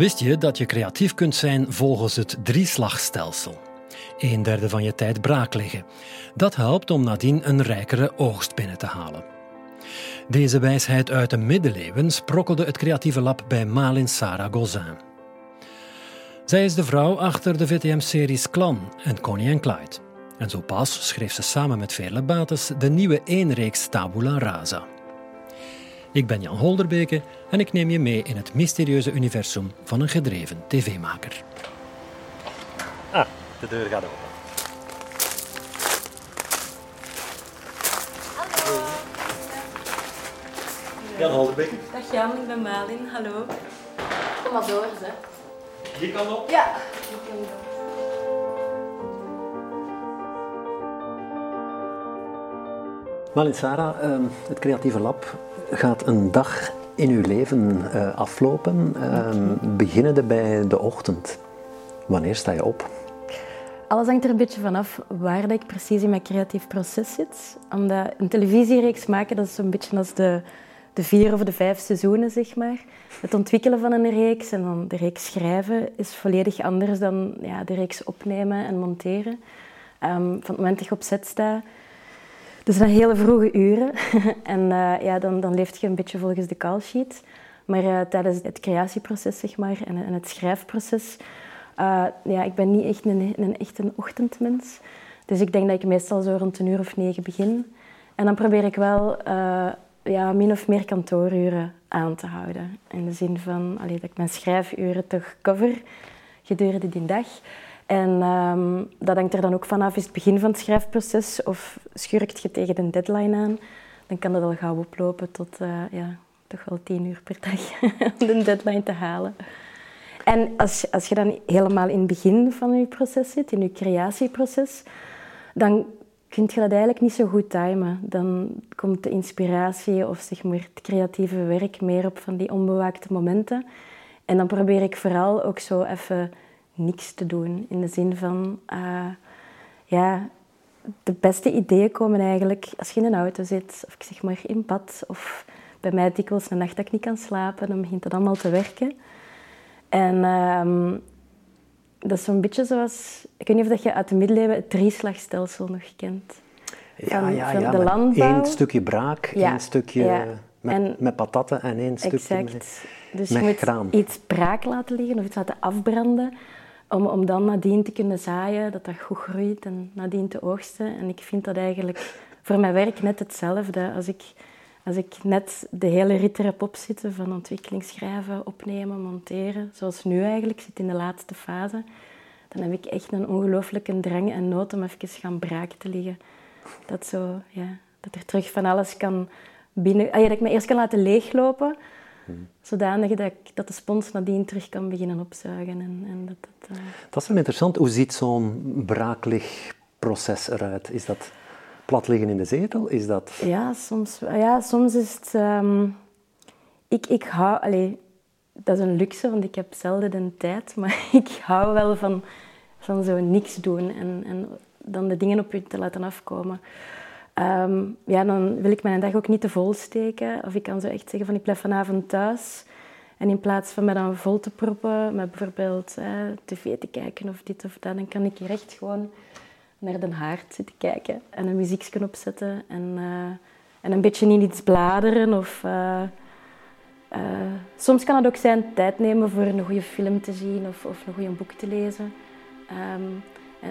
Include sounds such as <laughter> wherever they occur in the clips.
Wist je dat je creatief kunt zijn volgens het drieslagstelsel? Een derde van je tijd braak liggen. Dat helpt om nadien een rijkere oogst binnen te halen. Deze wijsheid uit de middeleeuwen sprokkelde het creatieve lab bij Malin Sarah Gozin. Zij is de vrouw achter de VTM-series Clan en Connie en Clyde. En zo pas schreef ze samen met Veerle Bates de nieuwe eenreeks Tabula Rasa. Ik ben Jan Holderbeke en ik neem je mee in het mysterieuze universum van een gedreven tv-maker. Ah, de deur gaat open. Hallo. Jan Holderbeke. Dag Jan, ik ben Malin. Hallo. Kom maar door, hè. Die kan op. Ja. Ik kom door. Malin Sarah, ehm, het creatieve lab gaat een dag in uw leven eh, aflopen, ehm, beginnende bij de ochtend. Wanneer sta je op? Alles hangt er een beetje vanaf waar ik precies in mijn creatief proces zit. Omdat een televisiereeks maken, dat is zo'n beetje als de, de vier of de vijf seizoenen, zeg maar. Het ontwikkelen van een reeks en dan de reeks schrijven is volledig anders dan ja, de reeks opnemen en monteren. Ehm, van het moment dat je op set staat, dat hele vroege uren. <laughs> en eh, ja, dan, dan leef je een beetje volgens de call sheet. Maar uh, tijdens het creatieproces zeg maar, en, het schrijfproces, uh, ja, ik ben niet echt een, een ochtendmens. Dus ik denk dat ik meestal zo rond een uur of negen begin. En dan probeer ik wel ja, min of meer kantooruren aan te houden. In de zin van allee, dat ik mijn schrijfuren toch cover gedurende die dag. En um, dat hangt er dan ook vanaf, is het begin van het schrijfproces of schurkt je tegen een deadline aan, dan kan dat al gauw oplopen tot uh, ja, toch wel tien uur per dag <laughs> om de deadline te halen. En als, als je dan helemaal in het begin van je proces zit, in je creatieproces, dan kun je dat eigenlijk niet zo goed timen. Dan komt de inspiratie of zeg maar, het creatieve werk meer op van die onbewaakte momenten. En dan probeer ik vooral ook zo even niks te doen. In de zin van, uh, ja, de beste ideeën komen eigenlijk als je in een auto zit, of ik zeg maar in bad, of bij mij dikwijls een nacht dat ik niet kan slapen, dan begint het allemaal te werken. En um, dat is zo'n beetje zoals, ik weet niet of je uit de middeleeuwen het drieslagstelsel nog kent. Ja, van, ja, van ja, de landbouw. Eén stukje braak, ja, één stukje ja. met, en, met patatten en één stukje exact. met, dus met je moet graan. iets braak laten liggen of iets laten afbranden om, om dan nadien te kunnen zaaien, dat dat goed groeit en nadien te oogsten. En ik vind dat eigenlijk voor mijn werk net hetzelfde. Als ik, als ik net de hele rit erop op zitten van ontwikkeling schrijven, opnemen, monteren, zoals nu eigenlijk, zit in de laatste fase, dan heb ik echt een ongelooflijke drang en nood om even gaan braak te liggen. Dat, zo, ja, dat er terug van alles kan binnen... Ah, ja, dat ik me eerst kan laten leeglopen, Zodanig dat, ik, dat de spons nadien terug kan beginnen opzuigen. En, en dat, dat, uh... dat is wel interessant. Hoe ziet zo'n braakligproces eruit? Is dat plat liggen in de zetel? Is dat... Ja, soms, ja, soms is het... Um, ik, ik hou... Allez, dat is een luxe, want ik heb zelden de tijd. <laughs> Maar ik hou wel van, van zo niks doen en, en dan de dingen op je te laten afkomen. Um, ja, dan wil ik mijn dag ook niet te vol steken. Of ik kan zo echt zeggen van ik blijf vanavond thuis. En in plaats van me dan vol te proppen met bijvoorbeeld eh, tv te kijken of dit of dat, dan kan ik hier echt gewoon naar de haard zitten kijken en een muziekje opzetten en, uh, en een beetje in iets bladeren. Of, uh, soms kan het ook zijn tijd nemen voor een goede film te zien of, of een goede boek te lezen. Um,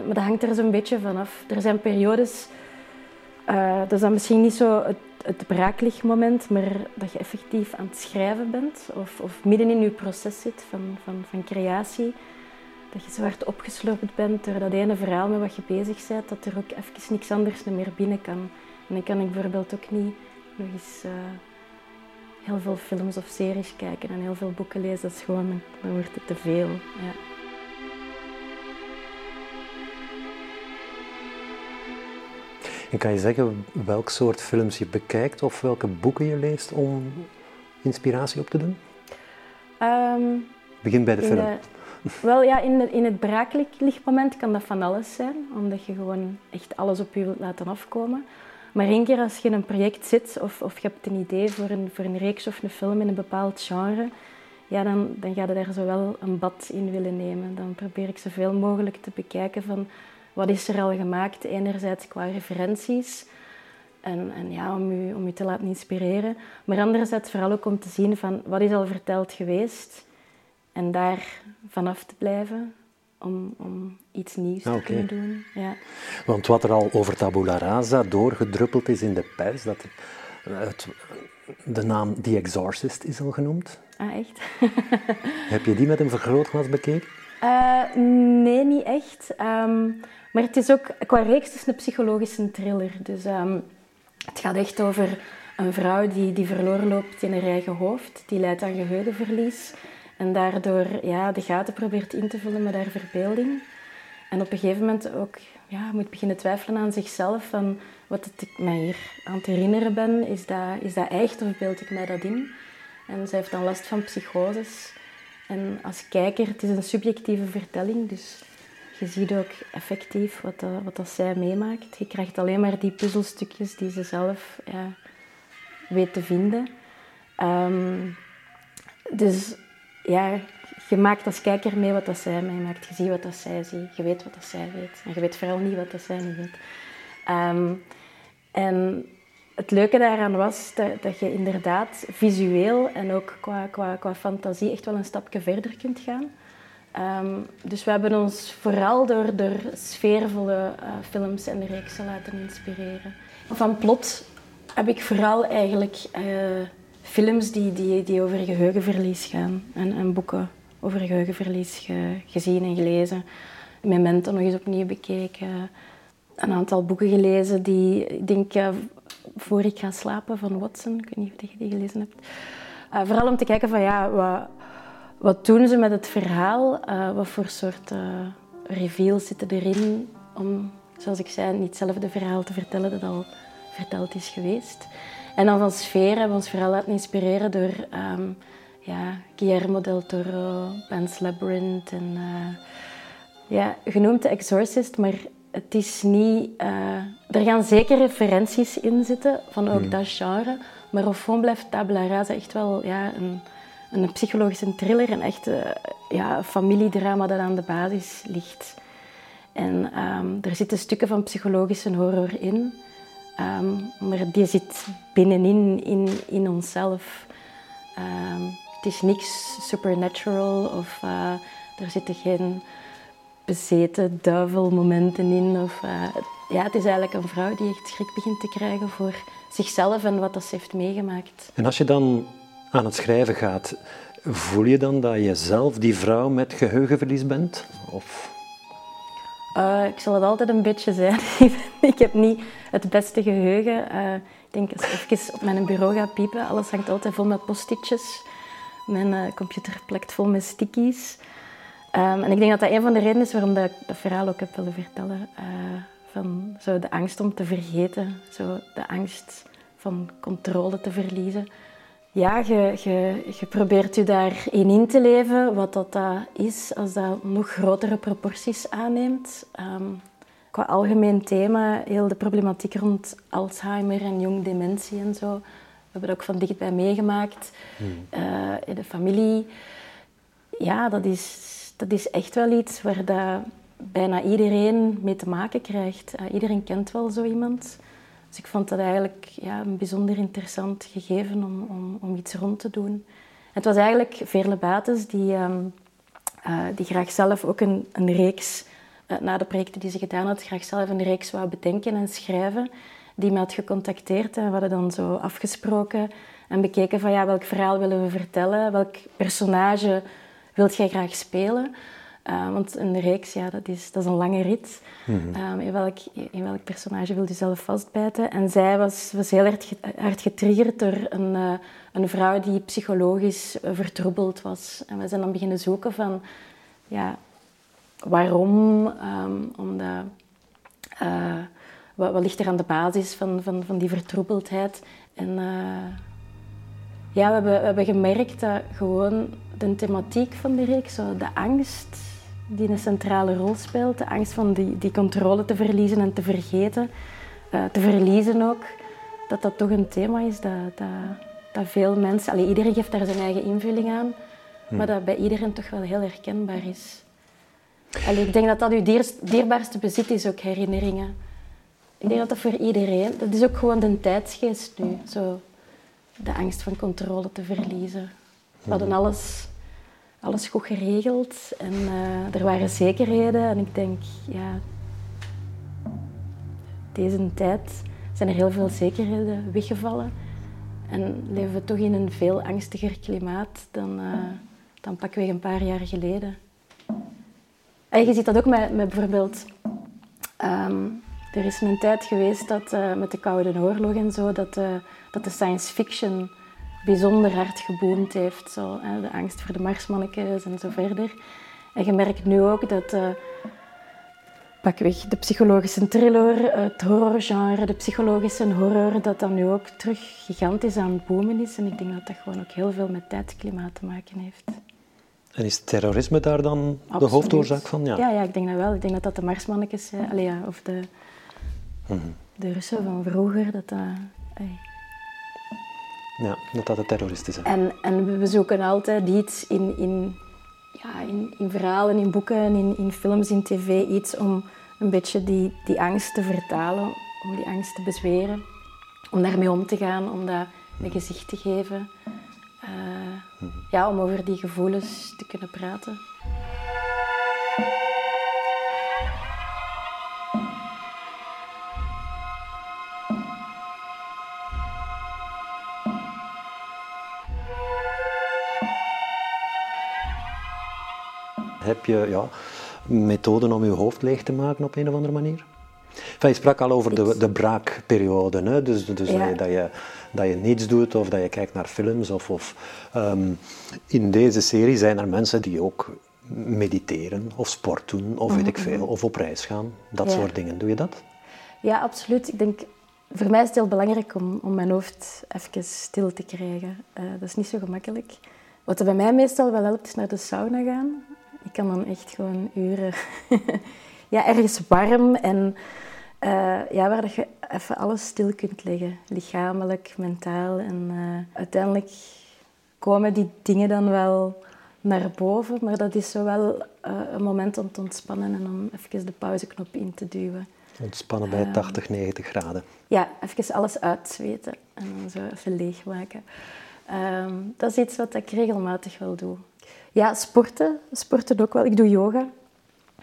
maar dat hangt er zo'n beetje vanaf. Er zijn periodes uh, dat is dan misschien niet zo het, het braaklichtmoment, maar dat je effectief aan het schrijven bent of, of midden in je proces zit van, van, van creatie. Dat je zo hard opgeslopen bent door dat ene verhaal met wat je bezig bent, dat er ook even niks anders meer binnen kan. En dan kan ik bijvoorbeeld ook niet nog eens uh, heel veel films of series kijken en heel veel boeken lezen. Dat is gewoon, dan wordt het te veel. Ja. En kan je zeggen welk soort films je bekijkt of welke boeken je leest om inspiratie op te doen? Um, Begin bij de film. De, wel ja, in, de, in het braaklichtmoment kan dat van alles zijn, omdat je gewoon echt alles op je wilt laten afkomen. Maar één keer als je in een project zit of, of je hebt een idee voor een, voor een reeks of een film in een bepaald genre, ja, dan, dan ga je daar zo wel een bad in willen nemen. Dan probeer ik zoveel mogelijk te bekijken van wat is er al gemaakt, enerzijds qua referenties en, en ja, om je, om je te laten inspireren, maar anderzijds vooral ook om te zien van wat is al verteld geweest en daar vanaf te blijven om, om iets nieuws te kunnen doen. Ja. Want wat er al over tabula rasa doorgedruppeld is in de pers, dat het, de naam The Exorcist is al genoemd. Ah, echt? Heb je die met een vergrootglas bekeken? Uh, nee, niet echt. Ehm, maar het is ook, qua reeks is een psychologische thriller. Dus um, het gaat echt over een vrouw die, die verloren loopt in haar eigen hoofd. Die leidt aan geheugenverlies. En daardoor ja, de gaten probeert in te vullen met haar verbeelding. En op een gegeven moment ook ja, moet beginnen twijfelen aan zichzelf. Van wat ik mij hier aan te herinneren ben, is dat, is dat echt of beeld ik mij dat in? En zij heeft dan last van psychoses. En als kijker, het is een subjectieve vertelling, dus je ziet ook effectief wat, wat dat zij meemaakt. Je krijgt alleen maar die puzzelstukjes die ze zelf ja, weet te vinden. Um, dus ja, je maakt als kijker mee wat dat zij meemaakt. Je ziet wat dat zij ziet. Je weet wat dat zij weet. En je weet vooral niet wat dat zij niet weet. Um, en het leuke daaraan was dat, dat, je inderdaad visueel en ook qua, qua, qua fantasie echt wel een stapje verder kunt gaan. Um, dus we hebben ons vooral door, door sfeervolle uh, films en reeksen laten inspireren. Van plot heb ik vooral eigenlijk uh, films die, die, die over geheugenverlies gaan en, en boeken over geheugenverlies ge, gezien en gelezen. Memento nog eens opnieuw bekeken. Een aantal boeken gelezen die, ik denk, uh, voor ik ga slapen van Watson. Ik weet niet of je die gelezen hebt. Uh, vooral om te kijken van ja, wat, wat doen ze met het verhaal? Uh, wat voor soort uh, reveals zitten erin om, zoals ik zei, niet hetzelfde verhaal te vertellen dat al verteld is geweest. En dan van sfeer hebben we ons vooral laten inspireren door um, ja, Guillermo del Toro, Pan's Labyrinth en ja, genoemd The Exorcist, maar het is niet... Uh, er gaan zeker referenties in zitten van ook hmm. dat genre. Maar au fond blijft Tabula Rasa echt wel ja, een, een psychologische thriller. Een echte ja, familiedrama dat aan de basis ligt. En um, er zitten stukken van psychologische horror in. Um, maar die zit binnenin in, in onszelf. Um, het is niks supernatural of uh, er zitten geen bezeten duivelmomenten in. Of, uh, ja, het is eigenlijk een vrouw die echt schrik begint te krijgen voor zichzelf en wat dat ze heeft meegemaakt. En als je dan aan het schrijven gaat, voel je dan dat je zelf die vrouw met geheugenverlies bent? Of... Uh, ik zal het altijd een beetje zijn. <laughs> ik heb niet het beste geheugen. Uh, ik denk als ik even op mijn bureau ga piepen, alles hangt altijd vol met postitjes. Mijn computer plekt vol met stickies. Um, en ik denk dat dat een van de redenen is waarom dat ik dat verhaal ook heb willen vertellen. Uh, van zo de angst om te vergeten, zo de angst van controle te verliezen. Ja, je, je, je probeert je daarin in te leven, wat dat, dat is als dat nog grotere proporties aanneemt. Um, qua algemeen thema, heel de problematiek rond Alzheimer en jong dementie en zo. We hebben dat ook van dichtbij meegemaakt. Hmm. Uh, in de familie. Ja, dat is dat is echt wel iets waar dat bijna iedereen mee te maken krijgt. Uh, iedereen kent wel zo iemand. Dus ik vond dat eigenlijk ja, een bijzonder interessant gegeven om, om, om iets rond te doen. Het was eigenlijk Veerle Bates die, um, uh, die graag zelf ook een, een reeks, uh, na de projecten die ze gedaan had, graag zelf een reeks wou bedenken en schrijven. Die me had gecontacteerd en we hadden dan zo afgesproken en bekeken van ja, welk verhaal willen we vertellen, welk personage wilt jij graag spelen? Uh, want een reeks, ja, dat is, dat is een lange rit. Mm in, welk, in welk personage wil je zelf vastbijten? En zij was, was heel hard, hard getriggerd door een, uh, een vrouw die psychologisch vertroebeld was. En we zijn dan beginnen zoeken van, ja, waarom? Um, omdat, wat, wat, ligt er aan de basis van, van, van die vertroebeldheid? En ja, we hebben, we hebben gemerkt dat gewoon de thematiek van de reeks, zo de angst die een centrale rol speelt, de angst van die, die controle te verliezen en te vergeten, uh, te verliezen ook, dat dat toch een thema is dat, dat, dat veel mensen, allee, iedereen geeft daar zijn eigen invulling aan, maar dat bij iedereen toch wel heel herkenbaar is. Allee, ik denk dat dat uw dierbaarste bezit is, ook herinneringen. Ik denk dat dat voor iedereen, dat is ook gewoon de tijdsgeest nu. Zo, de angst van controle te verliezen. We hadden alles, alles goed geregeld en uh, er waren zekerheden. En ik denk, ja, deze tijd zijn er heel veel zekerheden weggevallen. En leven we toch in een veel angstiger klimaat dan, uh, dan pakweg een paar jaar geleden. En je ziet dat ook met, met bijvoorbeeld... Um, er is een tijd geweest dat uh, met de Koude Oorlog en zo, dat, uh, dat de science fiction bijzonder hard geboomd heeft. Zo, hè, de angst voor de marsmannetjes en zo verder. En je merkt nu ook dat uh, pakweg de psychologische thriller, het horrorgenre, de psychologische horror, dat dat nu ook terug gigantisch aan het boomen is. En ik denk dat dat gewoon ook heel veel met tijdsklimaat te maken heeft. En is terrorisme daar dan de hoofdoorzaak van? Ja. ja. Ja, ik denk dat wel. Ik denk dat dat de marsmannetjes, ja, of de, mm -hmm. de Russen van vroeger, dat dat... Ja, dat dat de terroristen zijn. En, en we zoeken altijd iets in, in, ja, in, in verhalen, in boeken, in, in films, in tv, iets om een beetje die, die angst te vertalen, om die angst te bezweren, om daarmee om te gaan, om dat een gezicht te geven. Uh, mm -hmm. Ja, om over die gevoelens te kunnen praten. Je ja, methoden om je hoofd leeg te maken op een of andere manier? Enfin, je sprak al over de, de braakperiode, hè? dus, dus ja. dat, je, dat je niets doet of dat je kijkt naar films. Of, of um, in deze serie zijn er mensen die ook mediteren of sport doen of weet ik Mhm, veel, of op reis gaan. Dat Ja. soort dingen. Doe je dat? Ja, absoluut. Ik denk, voor mij is het heel belangrijk om, om mijn hoofd even stil te krijgen. Eh, dat is niet zo gemakkelijk. Wat er bij mij meestal wel helpt, is naar de sauna gaan. Ik kan dan echt gewoon uren... <laughs> ja, ergens warm en eh, ja, waar dat je even alles stil kunt leggen. Lichamelijk, mentaal. En eh, uiteindelijk komen die dingen dan wel naar boven. Maar dat is zo wel eh, een moment om te ontspannen en om even de pauzeknop in te duwen. Ontspannen bij 80, 90 graden. Ja, even alles uitzweten en dan zo even leegmaken. Ehm, dat is iets wat ik regelmatig wel doe. Ja, sporten. Sporten ook wel. Ik doe yoga.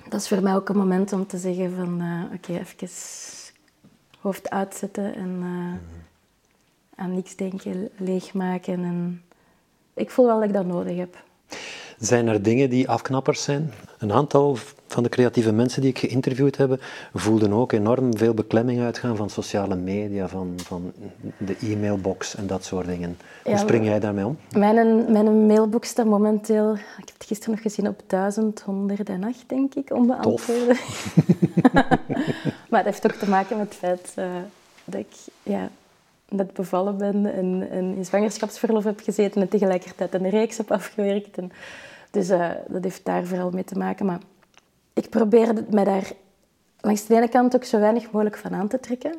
Dat is voor mij ook een moment om te zeggen van... eh, Oké, even hoofd uitzetten en eh, aan niks denken, leegmaken. En ik voel wel dat ik dat nodig heb. Zijn er dingen die afknappers zijn? Een aantal van de creatieve mensen die ik geïnterviewd heb, voelden ook enorm veel beklemming uitgaan van sociale media, van, van de e-mailbox en dat soort dingen. Hoe Ja, spring jij daarmee om? Mijn, mijn mailbox staat momenteel, ik heb het gisteren nog gezien, op 1108, denk ik, onbeantwoorden. <laughs> maar het heeft ook te maken met het feit eh, dat ik ja, net bevallen ben en, en in zwangerschapsverlof heb gezeten en tegelijkertijd een reeks heb afgewerkt. En, dus eh, dat heeft daar vooral mee te maken. Maar ik probeer het mij daar langs de ene kant ook zo weinig mogelijk van aan te trekken.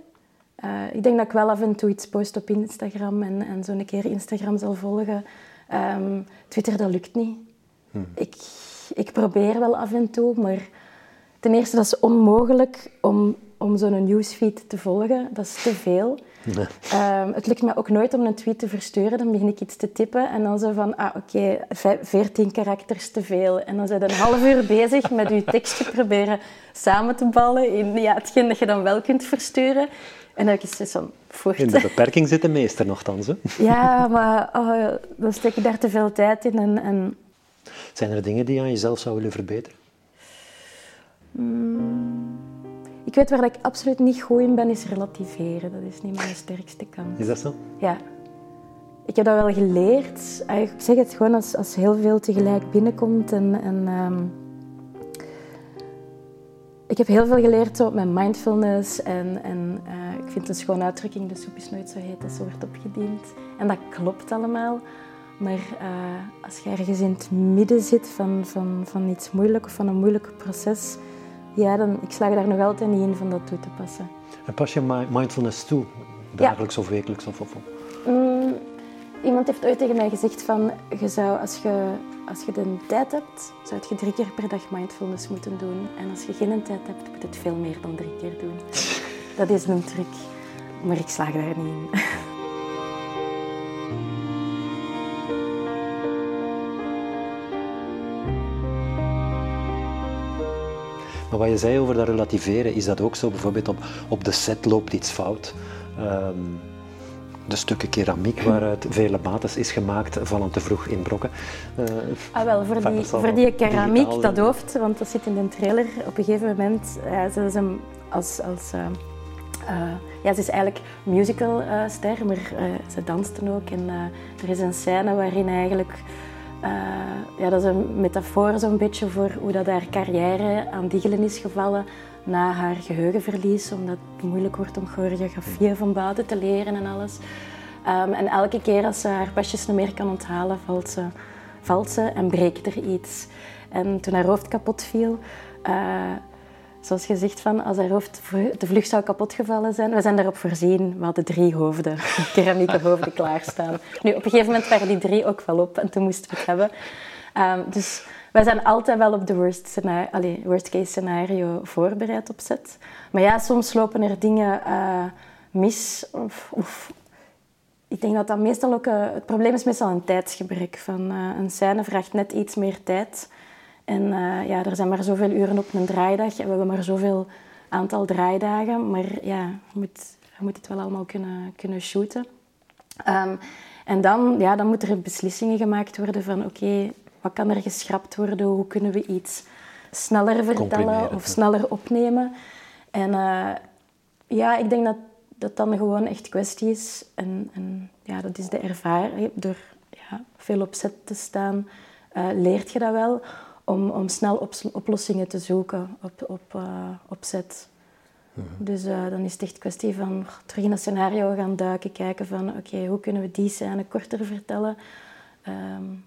Eh, ik denk dat ik wel af en toe iets post op Instagram en, en zo een keer Instagram zal volgen. Ehm, Twitter, dat lukt niet. Ik, ik probeer wel af en toe, maar ten eerste, dat is onmogelijk om, om zo'n newsfeed te volgen. Dat is te veel. Nee. Ehm, het lukt me ook nooit om een tweet te versturen. Dan begin ik iets te typen en dan zo van, ah oké, vij- 14 karakters te veel. En dan zijn je een half uur bezig met je tekstje proberen samen te ballen in ja, hetgeen dat je dan wel kunt versturen. En dan ik zoiets van, voort. In de beperking zit de meester nogthans. Hè? Ja, maar oh, dan steek ik daar te veel tijd in. En, en Zijn er dingen die je aan jezelf zou willen verbeteren? Ik weet waar ik absoluut niet goed in ben, is relativeren. Dat is niet mijn sterkste kant. Is dat zo? Ja. Ik heb dat wel geleerd. Ah, Ik zeg het gewoon als, als heel veel tegelijk binnenkomt. En, en, ehm, ik heb heel veel geleerd zo, met mindfulness. En, en eh, ik vind het een schone uitdrukking, de soep is nooit zo heet als ze wordt opgediend. En dat klopt allemaal. Maar eh, als je ergens in het midden zit van, van, van iets moeilijk of van een moeilijk proces, ja, dan, ik slaag daar nog altijd niet in van dat toe te passen. En pas je mi- mindfulness toe? Dagelijks of wekelijks? Of, of, of- Mm, iemand heeft ooit tegen mij gezegd van, je zou, als je, als je de tijd hebt, zou je drie keer per dag mindfulness moeten doen. En als je geen tijd hebt, moet je het veel meer dan drie keer doen. <laughs> Dat is een truc. Maar ik slaag daar niet in. Maar wat je zei over dat relativeren, is dat ook zo? Bijvoorbeeld op, op de set loopt iets fout. Ehm, de stukken keramiek waaruit vele mates is gemaakt vallen te vroeg in brokken. Uh, ah, wel, voor die, voor die keramiek, dat hoofd, want dat zit in de trailer. Op een gegeven moment, ja, ze is hem als, als uh, ja, ze is eigenlijk musicalster, maar ze dansten ook. En er is een scène waarin eigenlijk uh, ja, dat is een metafoor zo'n beetje voor hoe dat haar carrière aan diggelen is gevallen na haar geheugenverlies, omdat het moeilijk wordt om choreografieën van buiten te leren en alles. Um, en elke keer als ze haar pasjes niet meer kan onthalen, valt ze, valt ze en breekt er iets. En toen haar hoofd kapot viel, uh, zoals gezegd, van als haar hoofd de vlucht zou kapotgevallen zijn, we zijn daarop voorzien. We hadden drie hoofden, <laughs> keramieke hoofden klaarstaan. Nu, op een gegeven moment waren die drie ook wel op en toen moesten we het hebben. Um, dus wij zijn altijd wel op de worst, scenario, allez, worst case scenario voorbereid op set. Maar ja, soms lopen er dingen uh, mis. Of, ik denk dat dat meestal ook... Uh, het probleem is meestal een tijdsgebrek. Van, uh, een scène vraagt net iets meer tijd. En uh, ja, er zijn maar zoveel uren op een draaidag en we hebben maar zoveel aantal draaidagen. Maar ja, je moet, je moet het wel allemaal kunnen, kunnen shooten. Um, en dan, ja, dan moeten er beslissingen gemaakt worden van oké, wat kan er geschrapt worden? Hoe kunnen we iets sneller vertellen of sneller opnemen? En uh, ja, ik denk dat dat dan gewoon echt kwestie is. En, en ja, dat is de ervaring. Door ja, veel op set te staan, uh, leert je dat wel om, om snel op, oplossingen te zoeken op, op, uh, op set. Mhm. Dus uh, dan is het echt kwestie van terug in een scenario gaan duiken, kijken van oké, hoe kunnen we die scène korter vertellen. Um,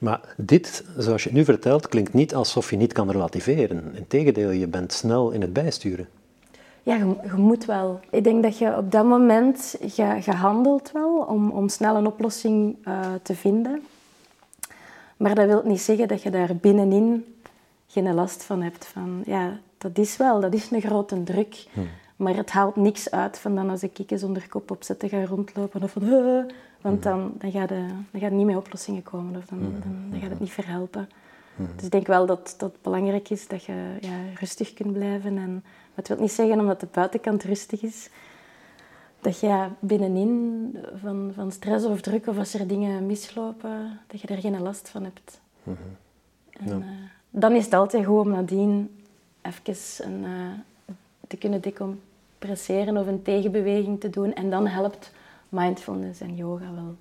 maar dit, zoals je het nu vertelt, klinkt niet alsof je niet kan relativeren. Integendeel, je bent snel in het bijsturen. Ja, je, je moet wel. Ik denk dat je op dat moment, je, je handelt wel om, om snel een oplossing uh, te vinden. Maar dat wil niet zeggen dat je daar binnenin geen last van hebt. Van, ja, dat is wel, dat is een grote druk. Hmm. Maar het haalt niks uit van dan als ik kikken zonder kop opzet te gaan rondlopen. Of van, want hmm. dan, dan, gaat de, dan gaat niet met oplossingen komen. Of dan, hmm. dan, dan gaat het niet verhelpen. Dus ik denk wel dat, dat het belangrijk is dat je ja, rustig kunt blijven. En, dat wil niet zeggen omdat de buitenkant rustig is, dat je binnenin van, van stress of druk of als er dingen mislopen, dat je er geen last van hebt. Mm -hmm. en, uh, dan is het altijd goed om nadien even een, uh, te kunnen decompresseren of een tegenbeweging te doen. En dan helpt mindfulness en yoga wel,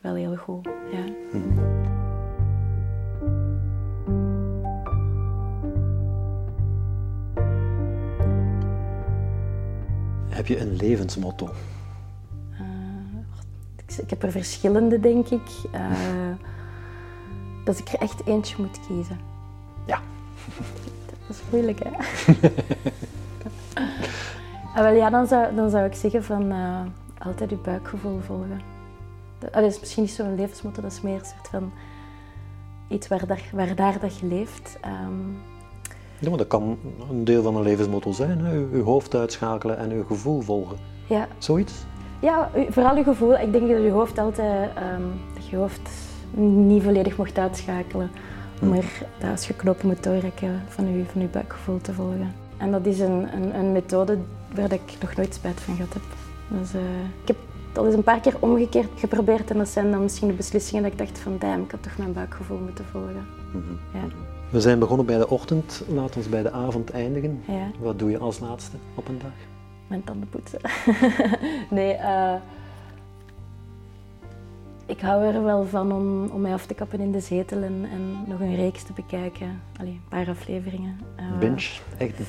wel heel goed. Ja. Mm -hmm. Heb je een levensmotto? Uh, ik heb er verschillende, denk ik. Uh, dat ik er echt eentje moet kiezen. Ja. <laughs> Dat is moeilijk, hè? <laughs> ah, wel, ja, dan zou, dan zou ik zeggen van uh, altijd je buikgevoel volgen. Dat, is misschien niet zo'n levensmotto, dat is meer een soort van iets waar, daar, waar daar dat je leeft. Um, ja, maar dat kan een deel van een levensmotto zijn. Hè? Uw hoofd uitschakelen en uw gevoel volgen. Ja. Zoiets? Ja, vooral uw gevoel. Ik denk dat je hoofd altijd... Um, dat je hoofd niet volledig mocht uitschakelen. Hm. Maar dat als je knopen moet doorrekken van je, van je buikgevoel te volgen. En dat is een, een, een methode waar ik nog nooit spijt van gehad heb. Dus, uh, ik heb dat is een paar keer omgekeerd geprobeerd en dat zijn dan misschien de beslissingen dat ik dacht van damn, ik had toch mijn buikgevoel moeten volgen. Mm -hmm. ja. We zijn begonnen bij de ochtend, laat ons bij de avond eindigen. Ja. Wat doe je als laatste op een dag? Mijn tanden poetsen. <laughs> nee, uh, ik hou er wel van om, om mij af te kappen in de zetel en, en nog een reeks te bekijken. Allee, een paar afleveringen. Uh, Binge, echt?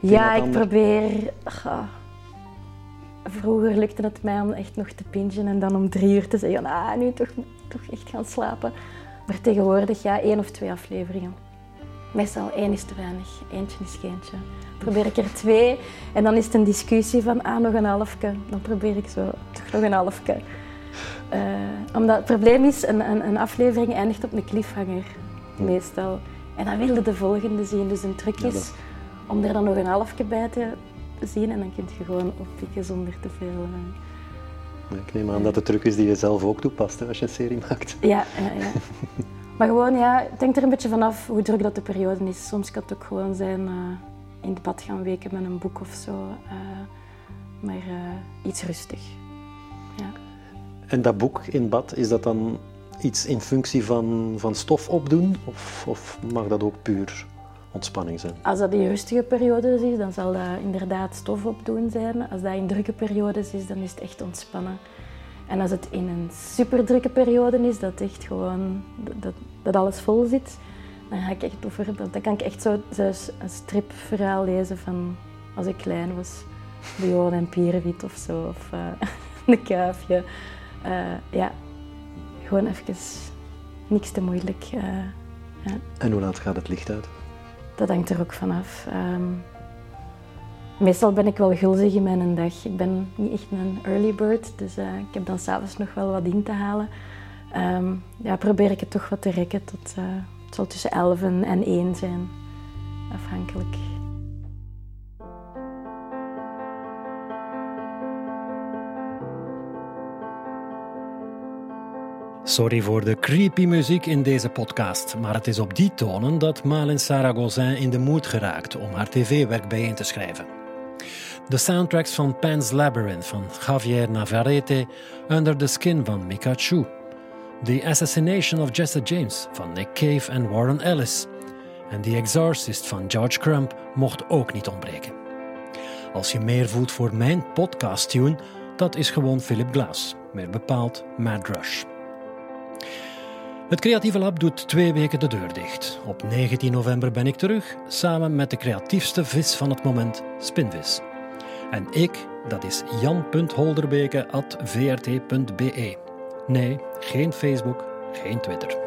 Ja, ik probeer... Vroeger lukte het mij om echt nog te pingen en dan om drie uur te zeggen, ah, nu toch, toch echt gaan slapen. Maar tegenwoordig ja, één of twee afleveringen. Meestal één is te weinig, eentje is geentje. Probeer ik er twee en dan is het een discussie van ah, nog een halfje. Dan probeer ik zo toch nog een halfje. Uh, Omdat het probleem is, een, een, een aflevering eindigt op een cliffhanger, meestal. En dan wilde de volgende zien. Dus een truc is om er dan nog een halfje bij te zien en dan kun je gewoon oppikken zonder te veel... Uh... Ik neem aan dat de truc is die je zelf ook toepast hè, als je een serie maakt. Ja, ja, ja. <laughs> maar gewoon, ja, het hangt er een beetje vanaf hoe druk dat de periode is. Soms kan het ook gewoon zijn uh, in het bad gaan weken met een boek of zo. Uh, maar iets rustig. Ja. En dat boek in bad, is dat dan iets in functie van, van stof opdoen? Of, of mag dat ook puur ontspanning zijn? Als dat in rustige periodes is, dan zal dat inderdaad stof opdoen zijn. Als dat in drukke periodes is, dan is het echt ontspannen. En als het in een super drukke periode is, dat echt gewoon dat, dat alles vol zit, dan ga ik echt bijvoorbeeld, dan kan ik echt zo zelfs een stripverhaal lezen van als ik klein was. Johan en Pierenwit of zo, of uh, <laughs> een kuifje. Uh, ja, gewoon even niks te moeilijk. Uh, ja. En hoe laat gaat het licht uit? Dat hangt er ook vanaf. Um, meestal ben ik wel gulzig in mijn dag. Ik ben niet echt een early bird, dus uh, ik heb dan s'avonds nog wel wat in te halen. Um, ja, probeer ik het toch wat te rekken tot uh, het zal tussen 11 en 1 zijn, afhankelijk. Sorry voor de creepy muziek in deze podcast, maar het is op die tonen dat Malin Saragozin in de moed geraakt om haar tv-werk bijeen te schrijven. De soundtracks van Pan's Labyrinth van Javier Navarrete, Under the Skin van Mika Chu, The Assassination of Jesse James van Nick Cave en Warren Ellis en The Exorcist van George Crump mocht ook niet ontbreken. Als je meer voelt voor mijn podcast-tune, dat is gewoon Philip Glass, meer bepaald Mad Rush. Het Creatieve Lab doet twee weken de deur dicht. Op 19 november ben ik terug, samen met de creatiefste vis van het moment, Spinvis. En ik, dat is jan.holderbeke.vrt.be. Nee, geen Facebook, geen Twitter.